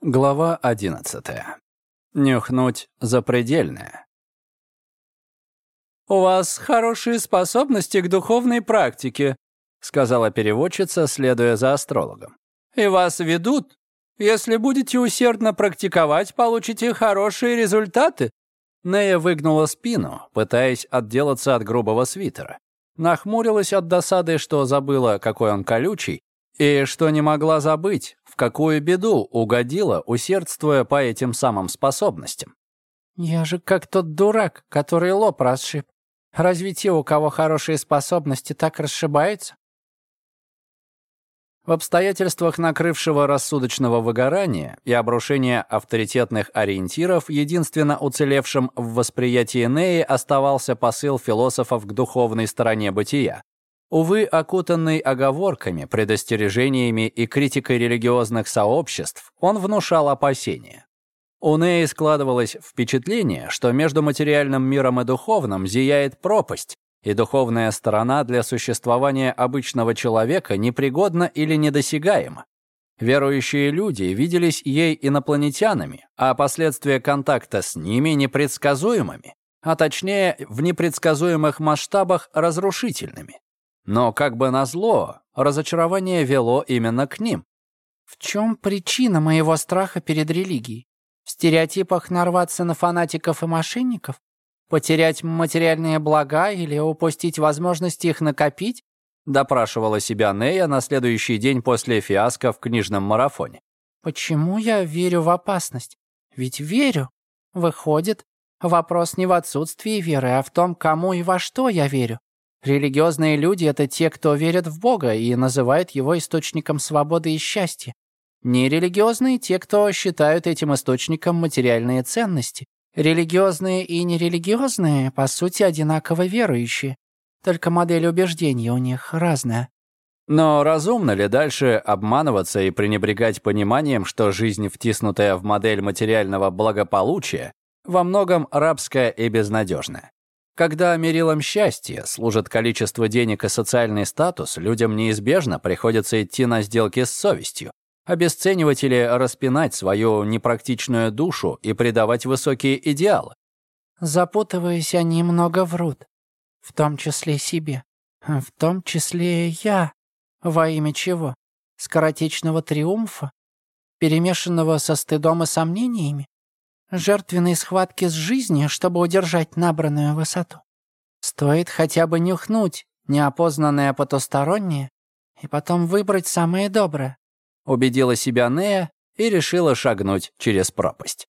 Глава 11. Нюхнуть запредельное. «У вас хорошие способности к духовной практике», сказала переводчица, следуя за астрологом. «И вас ведут. Если будете усердно практиковать, получите хорошие результаты». Нея выгнула спину, пытаясь отделаться от грубого свитера. Нахмурилась от досады, что забыла, какой он колючий, и что не могла забыть, в какую беду угодила, усердствуя по этим самым способностям. «Я же как тот дурак, который лоб расшиб. Разве те, у кого хорошие способности, так расшибаются?» В обстоятельствах накрывшего рассудочного выгорания и обрушения авторитетных ориентиров единственно уцелевшим в восприятии Неи оставался посыл философов к духовной стороне бытия, Увы, окутанный оговорками, предостережениями и критикой религиозных сообществ, он внушал опасения. У Неи складывалось впечатление, что между материальным миром и духовным зияет пропасть, и духовная сторона для существования обычного человека непригодна или недосягаема. Верующие люди виделись ей инопланетянами, а последствия контакта с ними непредсказуемыми, а точнее в непредсказуемых масштабах разрушительными. Но, как бы назло, разочарование вело именно к ним. В чем причина моего страха перед религией? В стереотипах нарваться на фанатиков и мошенников? Потерять материальные блага или упустить возможность их накопить? Допрашивала себя Нея на следующий день после фиаско в книжном марафоне. Почему я верю в опасность? Ведь верю. Выходит, вопрос не в отсутствии веры, а в том, кому и во что я верю. Религиозные люди — это те, кто верят в Бога и называют его источником свободы и счастья. Нерелигиозные — те, кто считают этим источником материальные ценности. Религиозные и нерелигиозные, по сути, одинаково верующие. Только модель убеждений у них разная. Но разумно ли дальше обманываться и пренебрегать пониманием, что жизнь, втиснутая в модель материального благополучия, во многом рабская и безнадежная? Когда мерилом счастья служит количество денег и социальный статус, людям неизбежно приходится идти на сделки с совестью, обесценивать или распинать свою непрактичную душу и предавать высокие идеалы. Запутываясь, они много врут, в том числе себе, в том числе я. Во имя чего? Скоротечного триумфа? Перемешанного со стыдом и сомнениями? Жертвенной схватки с жизнью, чтобы удержать набранную высоту. Стоит хотя бы нюхнуть неопознанное потустороннее и потом выбрать самое доброе. Убедила себя Нея и решила шагнуть через пропасть.